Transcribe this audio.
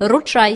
ручай